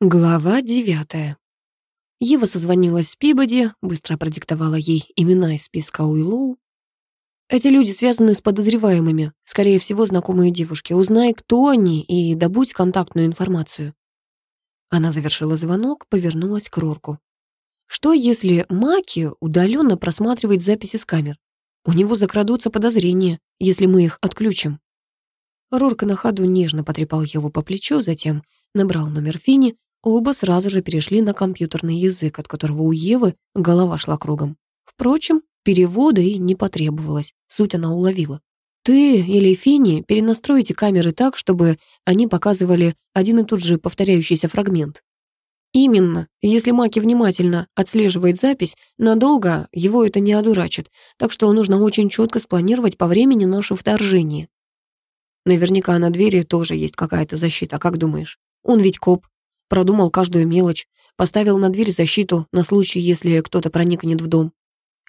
Глава девятая. Ева созвонилась с Пибоди, быстро продиктовала ей имена из списка Уиллоу. Эти люди связаны с подозреваемыми, скорее всего, знакомые девушки. Узнай, кто они, и добудь контактную информацию. Она завершила звонок, повернулась к Рорку. Что, если Маки удаленно просматривает записи с камер? У него закрадутся подозрения, если мы их отключим. Рорк на ходу нежно потрепал его по плечу, затем набрал номер Фини, Оба сразу же перешли на компьютерный язык, от которого у Евы голова шла кругом. Впрочем, перевода и не потребовалось, суть она уловила. Ты или Фини перенастроите камеры так, чтобы они показывали один и тот же повторяющийся фрагмент. Именно, если Маки внимательно отслеживает запись, надолго его это не одурачит, так что нужно очень четко спланировать по времени наше вторжение. Наверняка на двери тоже есть какая-то защита, как думаешь? Он ведь коп, Продумал каждую мелочь, поставил на дверь защиту на случай, если кто-то проникнет в дом.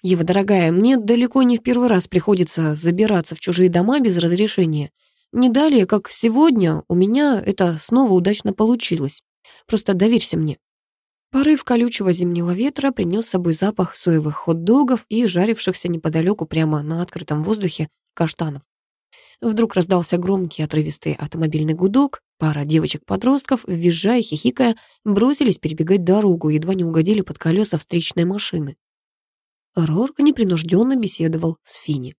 Ева, дорогая, мне далеко не в первый раз приходится забираться в чужие дома без разрешения. Не далее, как сегодня, у меня это снова удачно получилось. Просто доверься мне. Порыв колючего зимнего ветра принес с собой запах соевых хот-догов и жарившихся неподалеку прямо на открытом воздухе каштанов. Вдруг раздался громкий отрывистый автомобильный гудок. Пара девочек-подростков, визжая и хихикая, бросились перебегать дорогу, едва не угодили под колеса встречной машины. Рорк непринужденно беседовал с Фини.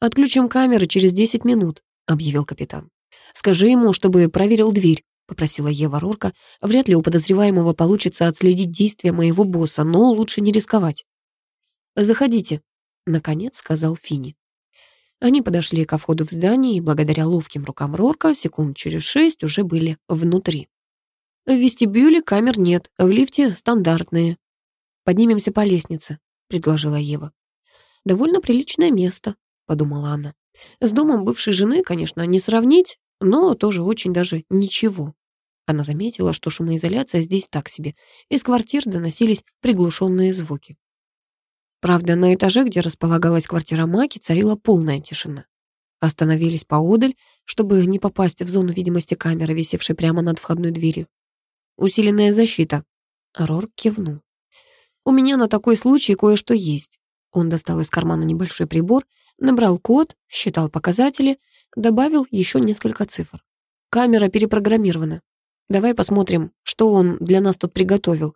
«Отключим камеры через 10 минут», — объявил капитан. «Скажи ему, чтобы проверил дверь», — попросила Ева Рорка. «Вряд ли у подозреваемого получится отследить действия моего босса, но лучше не рисковать». «Заходите», — наконец сказал Фини. Они подошли ко входу в здание и, благодаря ловким рукам Рорка, секунд через шесть уже были внутри. В вестибюле камер нет, в лифте стандартные. «Поднимемся по лестнице», — предложила Ева. «Довольно приличное место», — подумала она. «С домом бывшей жены, конечно, не сравнить, но тоже очень даже ничего». Она заметила, что шумоизоляция здесь так себе. Из квартир доносились приглушенные звуки. Правда, на этаже, где располагалась квартира Маки, царила полная тишина. Остановились поодаль, чтобы не попасть в зону видимости камеры, висевшей прямо над входной дверью. «Усиленная защита». Рорк кивнул. «У меня на такой случай кое-что есть». Он достал из кармана небольшой прибор, набрал код, считал показатели, добавил еще несколько цифр. «Камера перепрограммирована. Давай посмотрим, что он для нас тут приготовил».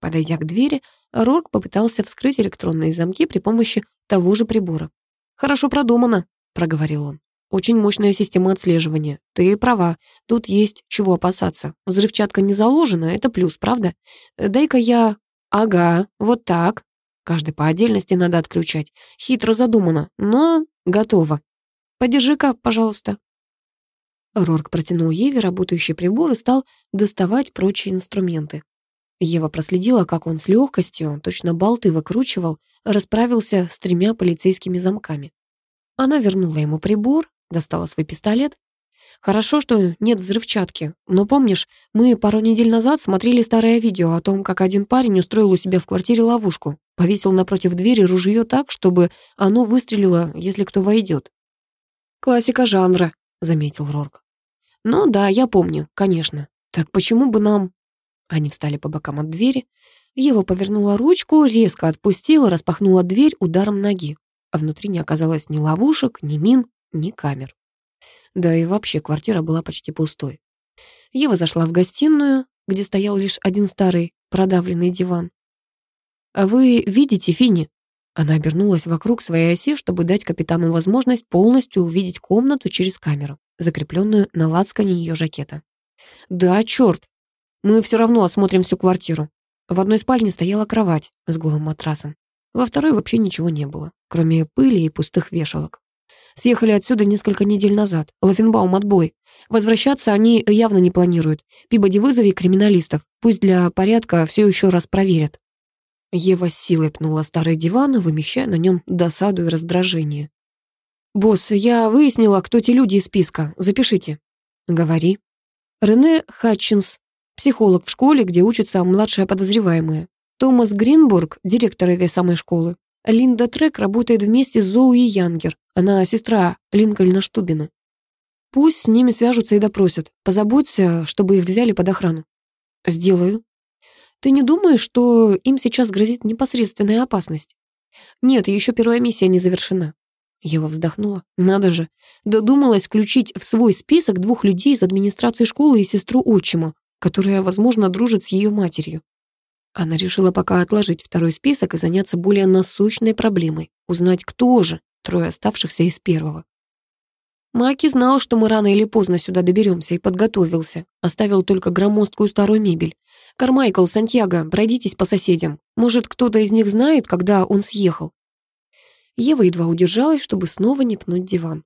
Подойдя к двери, Рорк попытался вскрыть электронные замки при помощи того же прибора. «Хорошо продумано», — проговорил он. «Очень мощная система отслеживания. Ты права, тут есть чего опасаться. Взрывчатка не заложена, это плюс, правда? Дай-ка я... Ага, вот так. Каждый по отдельности надо отключать. Хитро задумано, но готово. Подержи-ка, пожалуйста». Рорк протянул Еве работающий прибор и стал доставать прочие инструменты. Ева проследила, как он с легкостью, точно болты выкручивал, расправился с тремя полицейскими замками. Она вернула ему прибор, достала свой пистолет. Хорошо, что нет взрывчатки, но помнишь, мы пару недель назад смотрели старое видео о том, как один парень устроил у себя в квартире ловушку, повесил напротив двери ружье так, чтобы оно выстрелило, если кто войдет. «Классика жанра», — заметил Рорк. «Ну да, я помню, конечно. Так почему бы нам они встали по бокам от двери. Ева повернула ручку, резко отпустила, распахнула дверь ударом ноги. А внутри не оказалось ни ловушек, ни мин, ни камер. Да и вообще квартира была почти пустой. Ева зашла в гостиную, где стоял лишь один старый продавленный диван. «А вы видите Фини?» Она обернулась вокруг своей оси, чтобы дать капитану возможность полностью увидеть комнату через камеру, закрепленную на лацкане ее жакета. «Да, черт, мы все равно осмотрим всю квартиру. В одной спальне стояла кровать с голым матрасом. Во второй вообще ничего не было, кроме пыли и пустых вешалок. Съехали отсюда несколько недель назад. Лафенбаум отбой. Возвращаться они явно не планируют. Пибоди вызови криминалистов. Пусть для порядка все еще раз проверят. Ева с силой пнула старый диван, вымещая на нем досаду и раздражение. «Босс, я выяснила, кто те люди из списка. Запишите». «Говори». Рене Хатчинс, Психолог в школе, где учатся младшие подозреваемые. Томас Гринбург, директор этой самой школы. Линда Трек работает вместе с Зоуи Янгер. Она сестра Линкольна Штубина. Пусть с ними свяжутся и допросят. Позаботься, чтобы их взяли под охрану. Сделаю. Ты не думаешь, что им сейчас грозит непосредственная опасность? Нет, еще первая миссия не завершена. Ева вздохнула. Надо же. Додумалась включить в свой список двух людей из администрации школы и сестру отчима, которая, возможно, дружит с ее матерью. Она решила пока отложить второй список и заняться более насущной проблемой. Узнать, кто же трое оставшихся из первого. Маки знал, что мы рано или поздно сюда доберемся, и подготовился. Оставил только громоздкую старую мебель. «Кармайкл, Сантьяго, пройдитесь по соседям. Может, кто-то из них знает, когда он съехал?» Ева едва удержалась, чтобы снова не пнуть диван.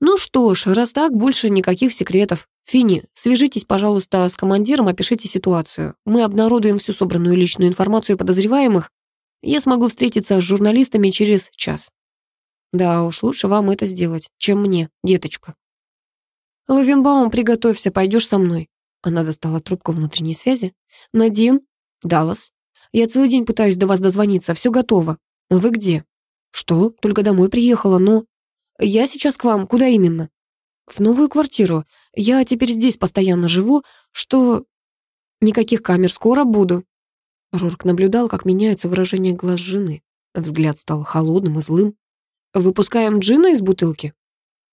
«Ну что ж, раз так, больше никаких секретов. Фини, свяжитесь, пожалуйста, с командиром, опишите ситуацию. Мы обнародуем всю собранную личную информацию подозреваемых. Я смогу встретиться с журналистами через час». Да уж, лучше вам это сделать, чем мне, деточка. Лавенбаум, приготовься, пойдешь со мной. Она достала трубку внутренней связи. Надин, Даллас. Я целый день пытаюсь до вас дозвониться, все готово. Вы где? Что? Только домой приехала, но... Я сейчас к вам, куда именно? В новую квартиру. Я теперь здесь постоянно живу, что... Никаких камер, скоро буду. Рорк наблюдал, как меняется выражение глаз жены. Взгляд стал холодным и злым. Выпускаем джина из бутылки?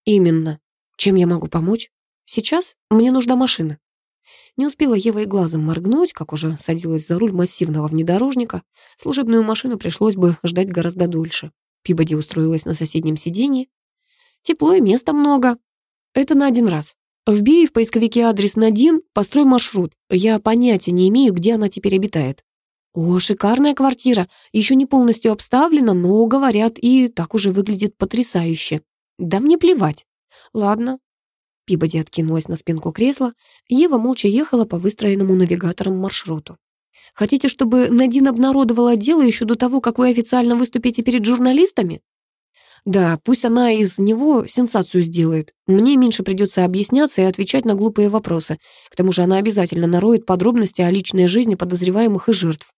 Именно. Чем я могу помочь? Сейчас мне нужна машина. Не успела Ева и глазом моргнуть, как уже садилась за руль массивного внедорожника. Служебную машину пришлось бы ждать гораздо дольше. Пибоди устроилась на соседнем сиденье. Тепло и места много. Это на один раз. Вбей в поисковике адрес Надин, построй маршрут. Я понятия не имею, где она теперь обитает. О, шикарная квартира. Еще не полностью обставлена, но, говорят, и так уже выглядит потрясающе. Да мне плевать. Ладно. Пибоди откинулась на спинку кресла. Ева молча ехала по выстроенному навигатором маршруту. Хотите, чтобы Надин обнародовала дело еще до того, как вы официально выступите перед журналистами? Да, пусть она из него сенсацию сделает. Мне меньше придется объясняться и отвечать на глупые вопросы. К тому же она обязательно нароет подробности о личной жизни подозреваемых и жертв.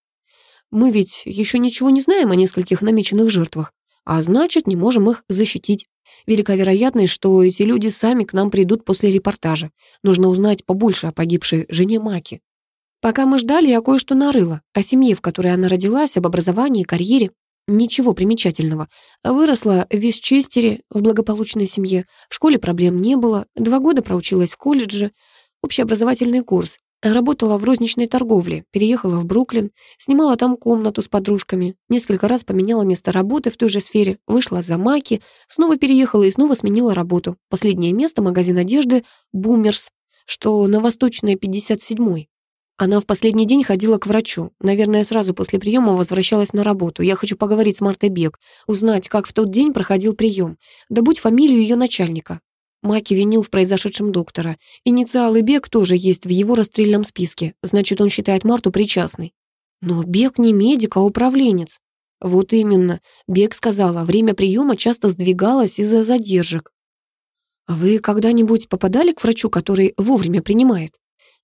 Мы ведь еще ничего не знаем о нескольких намеченных жертвах, а значит, не можем их защитить. Велика вероятность, что эти люди сами к нам придут после репортажа. Нужно узнать побольше о погибшей жене Маки. Пока мы ждали, я кое-что нарыла. О семье, в которой она родилась, об образовании, карьере. Ничего примечательного. Выросла в Вестчестере, в благополучной семье. В школе проблем не было. Два года проучилась в колледже. Общеобразовательный курс. Работала в розничной торговле, переехала в Бруклин, снимала там комнату с подружками, несколько раз поменяла место работы в той же сфере, вышла за Маки, снова переехала и снова сменила работу. Последнее место — магазин одежды «Бумерс», что на Восточной 57-й. Она в последний день ходила к врачу. Наверное, сразу после приема возвращалась на работу. Я хочу поговорить с Мартой Бек, узнать, как в тот день проходил прием. Добудь фамилию ее начальника. Маки винил в произошедшем доктора. Инициалы Бек тоже есть в его расстрельном списке, значит, он считает Марту причастной. Но Бек не медик, а управленец. Вот именно. Бек сказала, время приема часто сдвигалось из-за задержек. А вы когда-нибудь попадали к врачу, который вовремя принимает?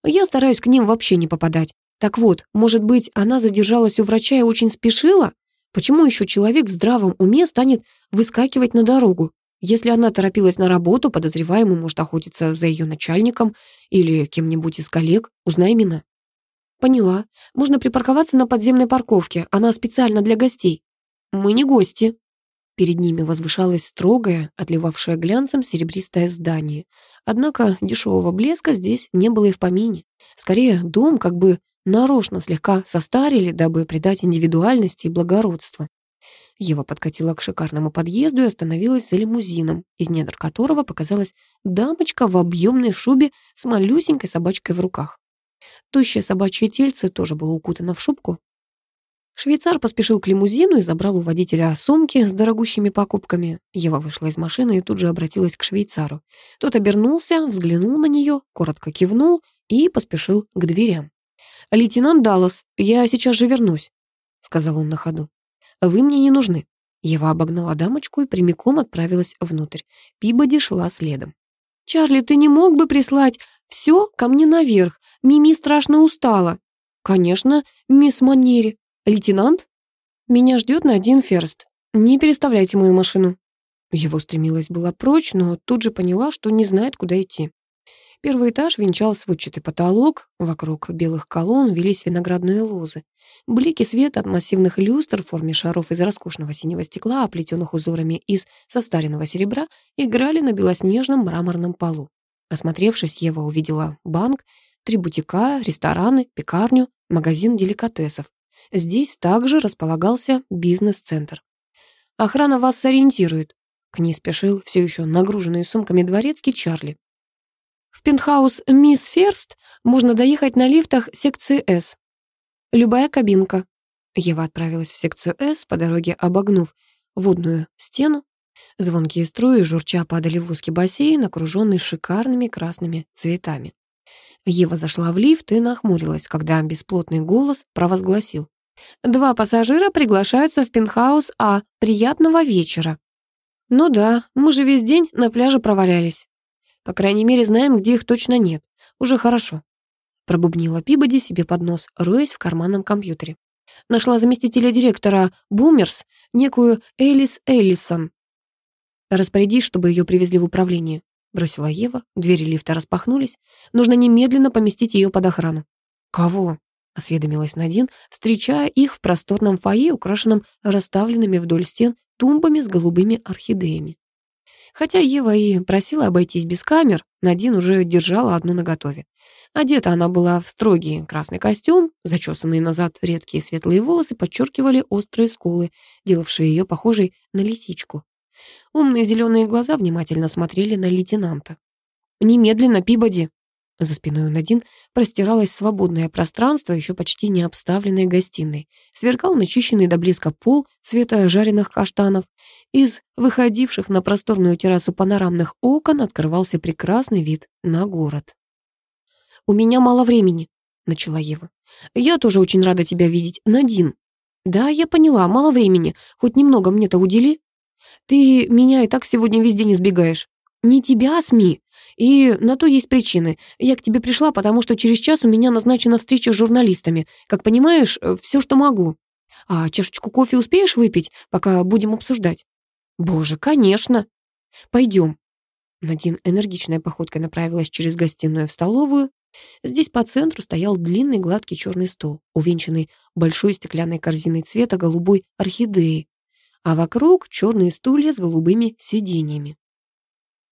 Я стараюсь к ним вообще не попадать. Так вот, может быть, она задержалась у врача и очень спешила? Почему еще человек в здравом уме станет выскакивать на дорогу? Если она торопилась на работу, подозреваемый может охотиться за ее начальником или кем-нибудь из коллег. Узнай имена. Поняла. Можно припарковаться на подземной парковке. Она специально для гостей. Мы не гости. Перед ними возвышалось строгое, отливавшее глянцем серебристое здание. Однако дешевого блеска здесь не было и в помине. Скорее, дом как бы нарочно слегка состарили, дабы придать индивидуальности и благородства. Ева подкатила к шикарному подъезду и остановилась за лимузином, из недр которого показалась дамочка в объемной шубе с малюсенькой собачкой в руках. Тощее собачье тельце тоже было укутано в шубку. Швейцар поспешил к лимузину и забрал у водителя сумки с дорогущими покупками. Ева вышла из машины и тут же обратилась к швейцару. Тот обернулся, взглянул на нее, коротко кивнул и поспешил к дверям. «Лейтенант Даллас, я сейчас же вернусь», — сказал он на ходу. Вы мне не нужны». Ева обогнала дамочку и прямиком отправилась внутрь. Пибоди шла следом. «Чарли, ты не мог бы прислать все ко мне наверх? Мими страшно устала». «Конечно, мисс Манери. Лейтенант?» «Меня ждет на один ферст. Не переставляйте мою машину». Его стремилась была прочь, но тут же поняла, что не знает, куда идти. Первый этаж венчал сводчатый потолок, вокруг белых колонн велись виноградные лозы. Блики света от массивных люстр в форме шаров из роскошного синего стекла, оплетенных узорами из состаренного серебра, играли на белоснежном мраморном полу. Осмотревшись, Ева увидела банк, три бутика, рестораны, пекарню, магазин деликатесов. Здесь также располагался бизнес-центр. «Охрана вас сориентирует», — к ней спешил все еще нагруженный сумками дворецкий Чарли. В пентхаус «Мисс Ферст» можно доехать на лифтах секции «С». Любая кабинка. Ева отправилась в секцию «С», по дороге обогнув водную стену. Звонкие струи журча падали в узкий бассейн, окруженный шикарными красными цветами. Ева зашла в лифт и нахмурилась, когда бесплотный голос провозгласил. «Два пассажира приглашаются в пентхаус А. Приятного вечера». «Ну да, мы же весь день на пляже провалялись». По крайней мере, знаем, где их точно нет. Уже хорошо. Пробубнила Пибоди себе под нос, роясь в карманном компьютере. Нашла заместителя директора Бумерс, некую Элис Эллисон. «Распорядись, чтобы ее привезли в управление», — бросила Ева. Двери лифта распахнулись. «Нужно немедленно поместить ее под охрану». «Кого?» — осведомилась Надин, встречая их в просторном фойе, украшенном расставленными вдоль стен тумбами с голубыми орхидеями. Хотя Ева и просила обойтись без камер, Надин уже держала одну наготове. Одета она была в строгий красный костюм, зачесанные назад редкие светлые волосы подчеркивали острые скулы, делавшие ее похожей на лисичку. Умные зеленые глаза внимательно смотрели на лейтенанта. «Немедленно, Пибоди!» За спиной у Надин простиралось свободное пространство, еще почти не обставленной гостиной. Сверкал начищенный до блеска пол цвета жареных каштанов. Из выходивших на просторную террасу панорамных окон открывался прекрасный вид на город. «У меня мало времени», — начала Ева. «Я тоже очень рада тебя видеть, Надин». «Да, я поняла, мало времени. Хоть немного мне-то удели. Ты меня и так сегодня весь день избегаешь. Не тебя, а СМИ. И на то есть причины. Я к тебе пришла, потому что через час у меня назначена встреча с журналистами. Как понимаешь, э, все, что могу. А чашечку кофе успеешь выпить, пока будем обсуждать? Боже, конечно. Пойдем. Надин энергичной походкой направилась через гостиную в столовую. Здесь по центру стоял длинный гладкий черный стол, увенчанный большой стеклянной корзиной цвета голубой орхидеи, а вокруг черные стулья с голубыми сиденьями.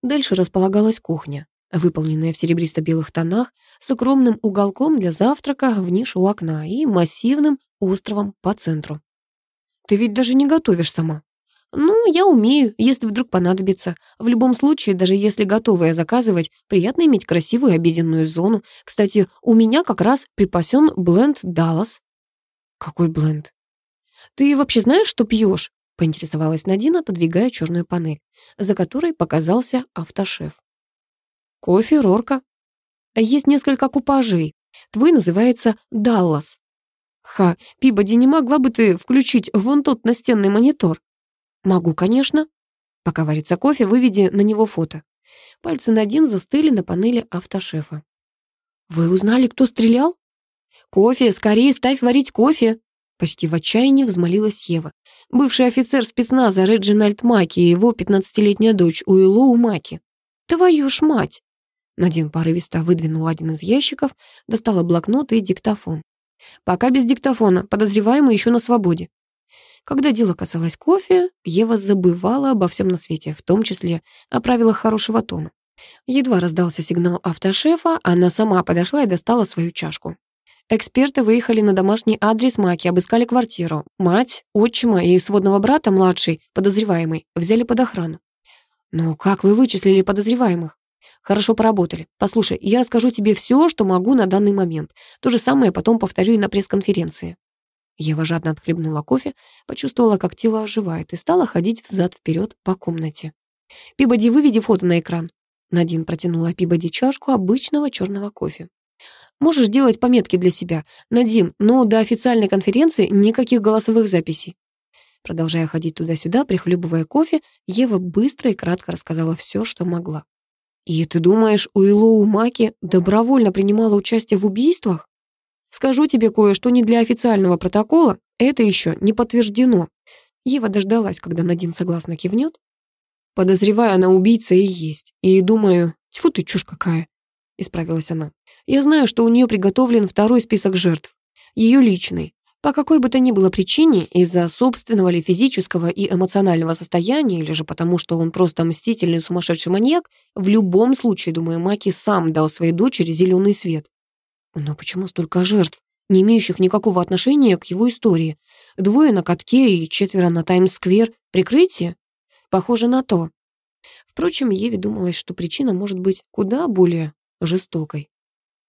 Дальше располагалась кухня, выполненная в серебристо-белых тонах, с укромным уголком для завтрака в нише у окна и массивным островом по центру. «Ты ведь даже не готовишь сама». «Ну, я умею, если вдруг понадобится. В любом случае, даже если готовое заказывать, приятно иметь красивую обеденную зону. Кстати, у меня как раз припасен бленд Даллас». «Какой бленд?» «Ты вообще знаешь, что пьешь? Поинтересовалась Надина, отодвигая черную панель, за которой показался автошеф. «Кофе, Рорка. Есть несколько купажей. Твой называется Даллас. Ха, Пибоди, не могла бы ты включить вон тот настенный монитор? Могу, конечно. Пока варится кофе, выведи на него фото. Пальцы Надин застыли на панели автошефа. Вы узнали, кто стрелял? Кофе, скорее ставь варить кофе. Почти в отчаянии взмолилась Ева. Бывший офицер спецназа Реджинальд Маки и его пятнадцатилетняя дочь Уиллоу Маки. Твою ж мать! Надин порывисто выдвинул один из ящиков, достала блокнот и диктофон. Пока без диктофона, подозреваемый еще на свободе. Когда дело касалось кофе, Ева забывала обо всем на свете, в том числе о правилах хорошего тона. Едва раздался сигнал автошефа, она сама подошла и достала свою чашку. Эксперты выехали на домашний адрес Маки, обыскали квартиру. Мать, отчима и сводного брата, младший, подозреваемый, взяли под охрану. «Ну, как вы вычислили подозреваемых?» «Хорошо поработали. Послушай, я расскажу тебе все, что могу на данный момент. То же самое потом повторю и на пресс-конференции». Ева жадно отхлебнула кофе, почувствовала, как тело оживает, и стала ходить взад-вперед по комнате. «Пибоди, выведи фото на экран». Надин протянула Пибоди чашку обычного черного кофе. Можешь делать пометки для себя. Надин, но до официальной конференции никаких голосовых записей. Продолжая ходить туда-сюда, прихлебывая кофе, Ева быстро и кратко рассказала все, что могла. «И ты думаешь, Уиллоу Маки добровольно принимала участие в убийствах? Скажу тебе кое-что не для официального протокола, это еще не подтверждено». Ева дождалась, когда Надин согласно кивнет. Подозреваю, она убийца и есть. И думаю, тьфу ты, чушь какая. — исправилась она. «Я знаю, что у нее приготовлен второй список жертв. Ее личный. По какой бы то ни было причине, из-за собственного ли физического и эмоционального состояния, или же потому, что он просто мстительный сумасшедший маньяк, в любом случае, думаю, Маки сам дал своей дочери зеленый свет. Но почему столько жертв, не имеющих никакого отношения к его истории? Двое на катке и четверо на Таймс-сквер. Прикрытие? Похоже на то. Впрочем, Еве думалось, что причина может быть куда более жестокой.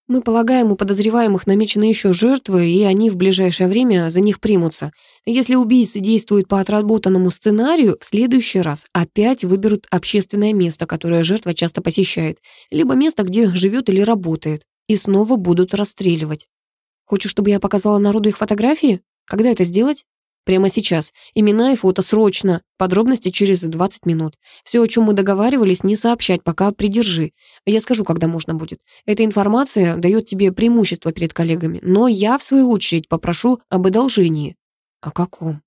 Мы полагаем, у подозреваемых намечены еще жертвы, и они в ближайшее время за них примутся. Если убийцы действуют по отработанному сценарию, в следующий раз опять выберут общественное место, которое жертва часто посещает, либо место, где живет или работает, и снова будут расстреливать. Хочешь, чтобы я показала народу их фотографии? Когда это сделать? Прямо сейчас. Имена и фото срочно. Подробности через 20 минут. Все, о чем мы договаривались, не сообщать, пока придержи. Я скажу, когда можно будет. Эта информация дает тебе преимущество перед коллегами. Но я, в свою очередь, попрошу об одолжении. О каком?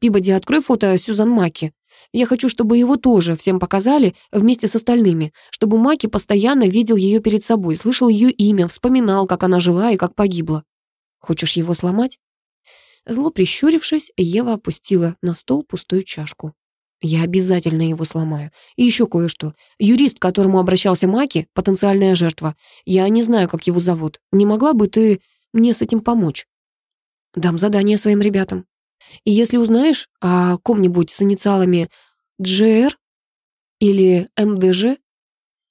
Пибоди, открой фото Сюзан Маки. Я хочу, чтобы его тоже всем показали вместе с остальными, чтобы Маки постоянно видел ее перед собой, слышал ее имя, вспоминал, как она жила и как погибла. Хочешь его сломать? Зло прищурившись, Ева опустила на стол пустую чашку. «Я обязательно его сломаю. И еще кое-что. Юрист, к которому обращался Маки, потенциальная жертва. Я не знаю, как его зовут. Не могла бы ты мне с этим помочь?» «Дам задание своим ребятам. И если узнаешь о ком-нибудь с инициалами GR или МДЖ,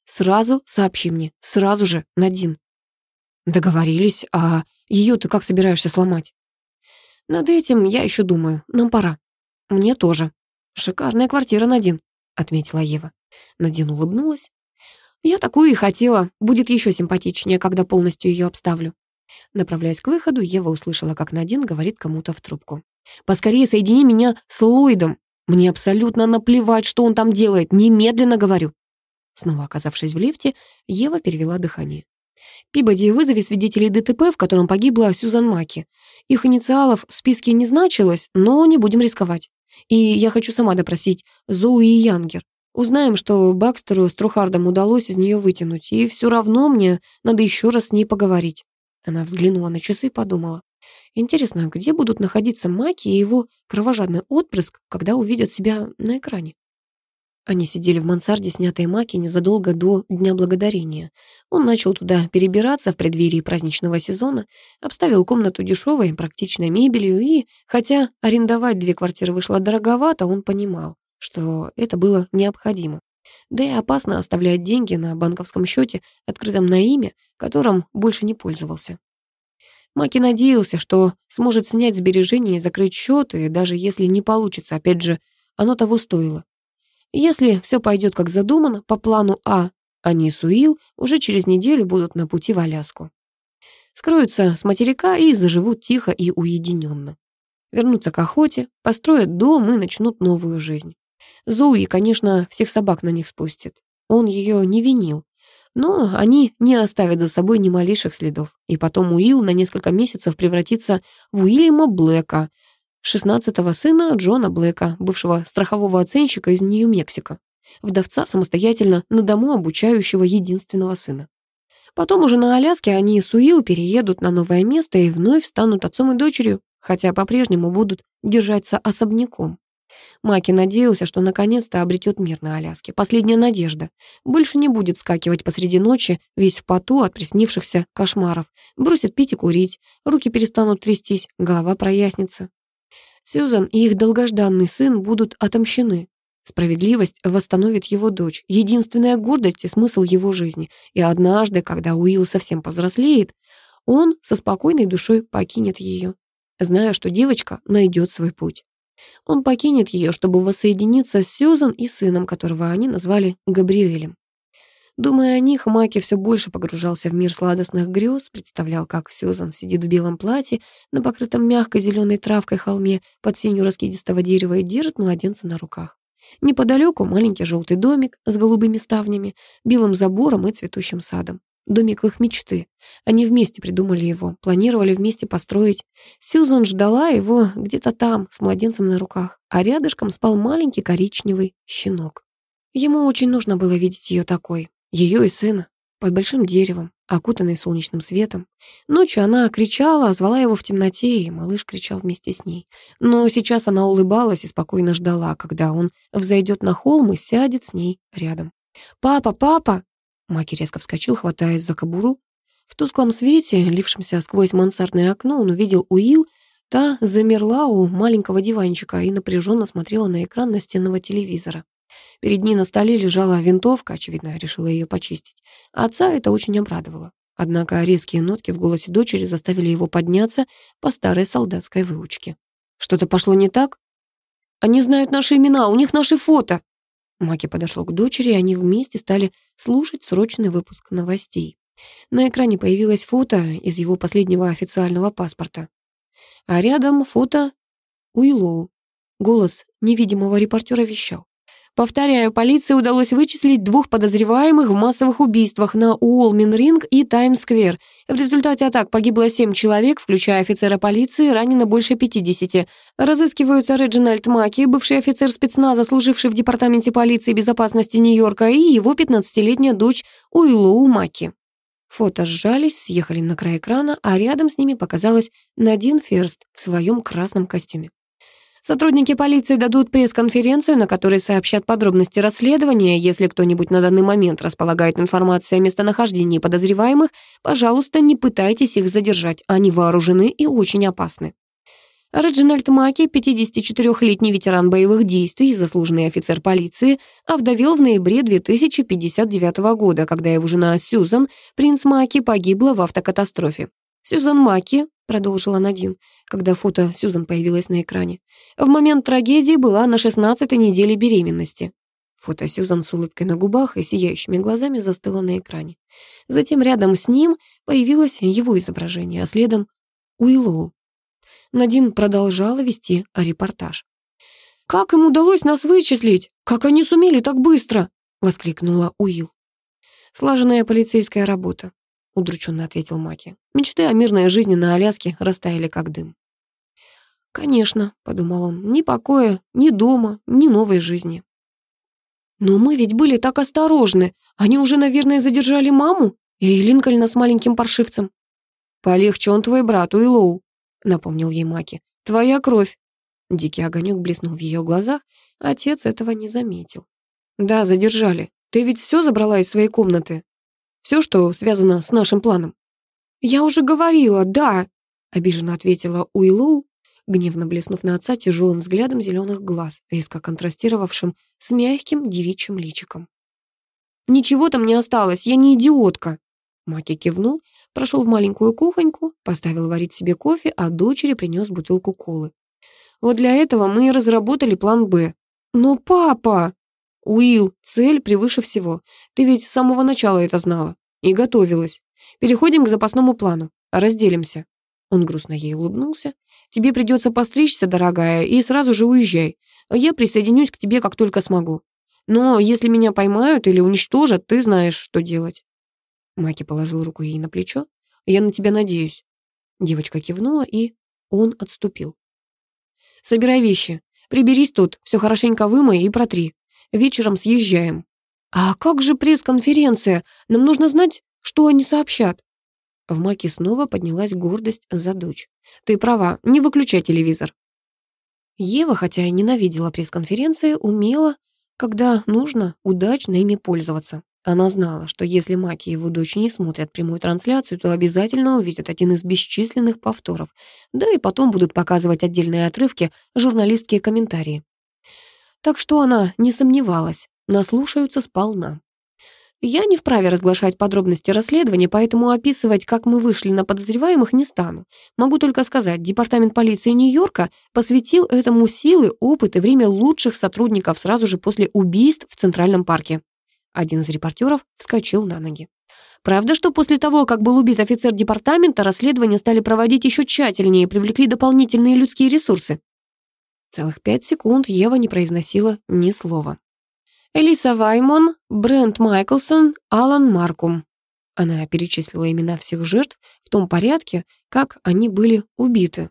сразу сообщи мне. Сразу же, Надин». «Договорились. А ее ты как собираешься сломать?» Над этим я еще думаю. Нам пора. Мне тоже. Шикарная квартира, Надин, отметила Ева. Надин улыбнулась. Я такую и хотела. Будет еще симпатичнее, когда полностью ее обставлю. Направляясь к выходу, Ева услышала, как Надин говорит кому-то в трубку. «Поскорее соедини меня с Ллойдом. Мне абсолютно наплевать, что он там делает. Немедленно говорю». Снова оказавшись в лифте, Ева перевела дыхание. Пибоди, вызови свидетелей ДТП, в котором погибла Сюзан Маки. Их инициалов в списке не значилось, но не будем рисковать. И я хочу сама допросить Зоуи Янгер. Узнаем, что Бакстеру с Трухардом удалось из нее вытянуть, и все равно мне надо еще раз с ней поговорить. Она взглянула на часы и подумала. Интересно, где будут находиться Маки и его кровожадный отпрыск, когда увидят себя на экране? Они сидели в мансарде, снятой Маки, незадолго до Дня Благодарения. Он начал туда перебираться в преддверии праздничного сезона, обставил комнату дешевой, практичной мебелью и, хотя арендовать две квартиры вышло дороговато, он понимал, что это было необходимо. Да и опасно оставлять деньги на банковском счете, открытом на имя, которым больше не пользовался. Маки надеялся, что сможет снять сбережения и закрыть счет, и даже если не получится, опять же, оно того стоило. Если все пойдет как задумано, по плану А, они с Уилл уже через неделю будут на пути в Аляску. Скроются с материка и заживут тихо и уединенно. Вернутся к охоте, построят дом и начнут новую жизнь. Зоуи, конечно, всех собак на них спустит. Он ее не винил. Но они не оставят за собой ни малейших следов. И потом Уилл на несколько месяцев превратится в Уильяма Блэка, шестнадцатого сына Джона Блэка, бывшего страхового оценщика из Нью-Мексико, вдовца самостоятельно на дому обучающего единственного сына. Потом уже на Аляске они с Уилл переедут на новое место и вновь станут отцом и дочерью, хотя по-прежнему будут держаться особняком. Маки надеялся, что наконец-то обретет мир на Аляске. Последняя надежда. Больше не будет скакивать посреди ночи, весь в поту от приснившихся кошмаров. Бросит пить и курить, руки перестанут трястись, голова прояснится. Сьюзан и их долгожданный сын будут отомщены. Справедливость восстановит его дочь, единственная гордость и смысл его жизни. И однажды, когда Уилл совсем повзрослеет, он со спокойной душой покинет ее, зная, что девочка найдет свой путь. Он покинет ее, чтобы воссоединиться с Сьюзан и сыном, которого они назвали Габриэлем. Думая о них, Маки все больше погружался в мир сладостных грез, представлял, как Сьюзан сидит в белом платье на покрытом мягкой зеленой травкой холме под сенью раскидистого дерева и держит младенца на руках. Неподалеку маленький желтый домик с голубыми ставнями, белым забором и цветущим садом. Домик их мечты. Они вместе придумали его, планировали вместе построить. Сьюзан ждала его где-то там, с младенцем на руках, а рядышком спал маленький коричневый щенок. Ему очень нужно было видеть ее такой, ее и сына. под большим деревом, окутанный солнечным светом. Ночью она кричала, звала его в темноте, и малыш кричал вместе с ней. Но сейчас она улыбалась и спокойно ждала, когда он взойдет на холм и сядет с ней рядом. «Папа, папа!» Маки резко вскочил, хватаясь за кобуру. В тусклом свете, лившемся сквозь мансардное окно, он увидел Уилл, та замерла у маленького диванчика и напряженно смотрела на экран настенного телевизора. Перед ней на столе лежала винтовка, очевидно, решила ее почистить. Отца это очень обрадовало. Однако резкие нотки в голосе дочери заставили его подняться по старой солдатской выучке. «Что-то пошло не так? Они знают наши имена, у них наши фото!» Маки подошел к дочери, и они вместе стали слушать срочный выпуск новостей. На экране появилось фото из его последнего официального паспорта. А рядом фото Уиллоу. Голос невидимого репортера вещал. Повторяю, полиции удалось вычислить двух подозреваемых в массовых убийствах на Уолмин-Ринг и Таймс-сквер. В результате атак погибло семь человек, включая офицера полиции, ранено больше 50. Разыскиваются Реджинальд Маки, бывший офицер спецназа, служивший в департаменте полиции безопасности Нью-Йорка, и его 15-летняя дочь Уиллоу Маки. Фото сжались, съехали на край экрана, а рядом с ними показалась Надин Ферст в своем красном костюме. Сотрудники полиции дадут пресс-конференцию, на которой сообщат подробности расследования. Если кто-нибудь на данный момент располагает информацией о местонахождении подозреваемых, пожалуйста, не пытайтесь их задержать. Они вооружены и очень опасны. Реджинальд Маки, 54-летний ветеран боевых действий заслуженный офицер полиции, овдовел в ноябре 2059 года, когда его жена Сьюзан, принц Маки, погибла в автокатастрофе. Сьюзан Маки, продолжила Надин, когда фото Сьюзан появилось на экране, в момент трагедии была на 16-й неделе беременности. Фото Сьюзан с улыбкой на губах и сияющими глазами застыло на экране. Затем рядом с ним появилось его изображение, а следом Уиллоу. Надин продолжала вести репортаж. «Как им удалось нас вычислить? Как они сумели так быстро?» — воскликнула Уилл. «Слаженная полицейская работа удрученно ответил Маки. Мечты о мирной жизни на Аляске растаяли как дым. «Конечно», — подумал он, — «ни покоя, ни дома, ни новой жизни». «Но мы ведь были так осторожны. Они уже, наверное, задержали маму и Линкольна с маленьким паршивцем». «Полегче, он твой брат, Уиллоу», — напомнил ей Маки. «Твоя кровь». Дикий огонек блеснул в ее глазах, отец этого не заметил. «Да, задержали. Ты ведь все забрала из своей комнаты?» Все, что связано с нашим планом». «Я уже говорила, да», — обиженно ответила Уиллоу, гневно блеснув на отца тяжелым взглядом зеленых глаз, резко контрастировавшим с мягким девичьим личиком. «Ничего там не осталось, я не идиотка!» Маки кивнул, прошел в маленькую кухоньку, поставил варить себе кофе, а дочери принес бутылку колы. «Вот для этого мы и разработали план «Б». «Но папа!» «Уилл, цель превыше всего. Ты ведь с самого начала это знала. И готовилась. Переходим к запасному плану. Разделимся». Он грустно ей улыбнулся. «Тебе придется постричься, дорогая, и сразу же уезжай. Я присоединюсь к тебе, как только смогу. Но если меня поймают или уничтожат, ты знаешь, что делать». Маки положил руку ей на плечо. «Я на тебя надеюсь». Девочка кивнула, и он отступил. «Собирай вещи. Приберись тут, все хорошенько вымой и протри. Вечером съезжаем». «А как же пресс-конференция? Нам нужно знать, что они сообщат». В Маке снова поднялась гордость за дочь. «Ты права, не выключай телевизор». Ева, хотя и ненавидела пресс-конференции, умела, когда нужно, удачно ими пользоваться. Она знала, что если Маки и его дочь не смотрят прямую трансляцию, то обязательно увидят один из бесчисленных повторов, да и потом будут показывать отдельные отрывки, журналистские комментарии. Так что она не сомневалась, наслушаются сполна. Я не вправе разглашать подробности расследования, поэтому описывать, как мы вышли на подозреваемых, не стану. Могу только сказать, департамент полиции Нью-Йорка посвятил этому силы, опыт и время лучших сотрудников сразу же после убийств в Центральном парке. Один из репортеров вскочил на ноги. Правда, что после того, как был убит офицер департамента, расследование стали проводить еще тщательнее и привлекли дополнительные людские ресурсы. Целых пять секунд Ева не произносила ни слова. Элиса Ваймон, Брент Майклсон, Алан Маркум. Она перечислила имена всех жертв в том порядке, как они были убиты.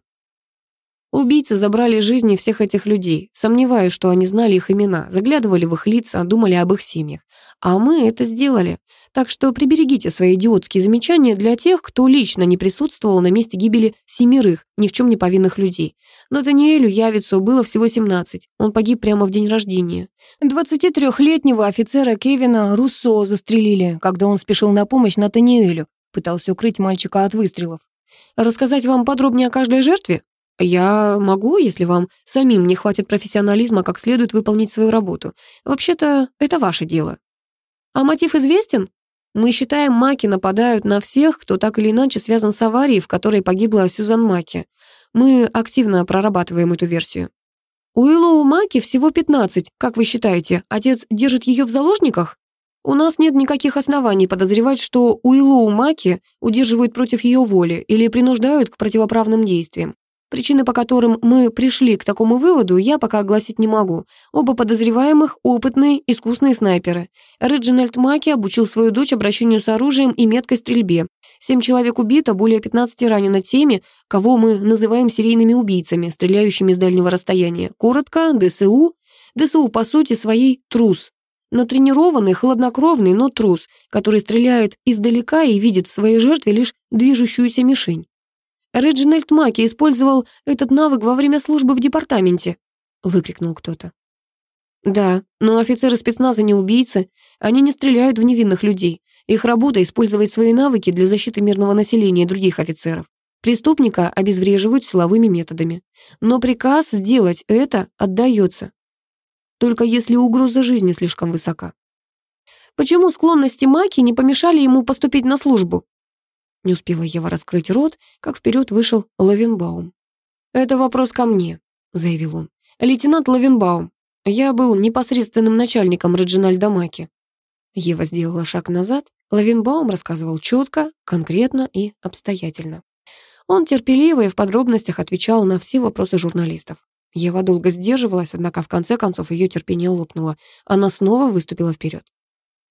Убийцы забрали жизни всех этих людей. Сомневаюсь, что они знали их имена, заглядывали в их лица, думали об их семьях. А мы это сделали. Так что приберегите свои идиотские замечания для тех, кто лично не присутствовал на месте гибели семерых ни в чем не повинных людей. Натаниэлю Явицу было всего 17. Он погиб прямо в день рождения. 23-летнего офицера Кевина Руссо застрелили, когда он спешил на помощь Натаниэлю, пытался укрыть мальчика от выстрелов. Рассказать вам подробнее о каждой жертве? Я могу, если вам самим не хватит профессионализма, как следует выполнить свою работу. Вообще-то, это ваше дело. А мотив известен? Мы считаем, маки нападают на всех, кто так или иначе связан с аварией, в которой погибла Сюзан Маки. Мы активно прорабатываем эту версию. У Илоу Маки всего 15, как вы считаете, отец держит ее в заложниках? У нас нет никаких оснований подозревать, что Уиллоу Маки удерживают против ее воли или принуждают к противоправным действиям. Причины, по которым мы пришли к такому выводу, я пока огласить не могу. Оба подозреваемых – опытные, искусные снайперы. Реджинальд Маки обучил свою дочь обращению с оружием и меткой стрельбе. Семь человек убито, более 15 ранено теми, кого мы называем серийными убийцами, стреляющими с дальнего расстояния. Коротко, ДСУ. ДСУ, по сути, своей трус. Натренированный, хладнокровный, но трус, который стреляет издалека и видит в своей жертве лишь движущуюся мишень. Реджинальд Маки использовал этот навык во время службы в департаменте», — выкрикнул кто-то. «Да, но офицеры спецназа не убийцы. Они не стреляют в невинных людей. Их работа — использовать свои навыки для защиты мирного населения и других офицеров. Преступника обезвреживают силовыми методами. Но приказ сделать это отдается. Только если угроза жизни слишком высока. Почему склонности Маки не помешали ему поступить на службу? Не успела Ева раскрыть рот, как вперед вышел Лавенбаум. «Это вопрос ко мне», — заявил он. «Лейтенант Лавенбаум, я был непосредственным начальником Реджинальда Маки». Ева сделала шаг назад. Лавенбаум рассказывал четко, конкретно и обстоятельно. Он терпеливо и в подробностях отвечал на все вопросы журналистов. Ева долго сдерживалась, однако в конце концов ее терпение лопнуло. Она снова выступила вперед.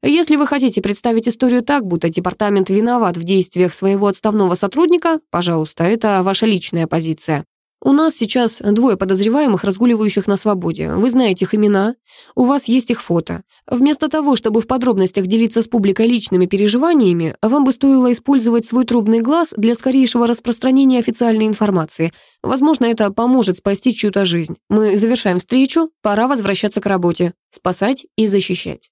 Если вы хотите представить историю так, будто департамент виноват в действиях своего отставного сотрудника, пожалуйста, это ваша личная позиция. У нас сейчас двое подозреваемых, разгуливающих на свободе. Вы знаете их имена, у вас есть их фото. Вместо того, чтобы в подробностях делиться с публикой личными переживаниями, вам бы стоило использовать свой трубный глаз для скорейшего распространения официальной информации. Возможно, это поможет спасти чью-то жизнь. Мы завершаем встречу, пора возвращаться к работе, спасать и защищать.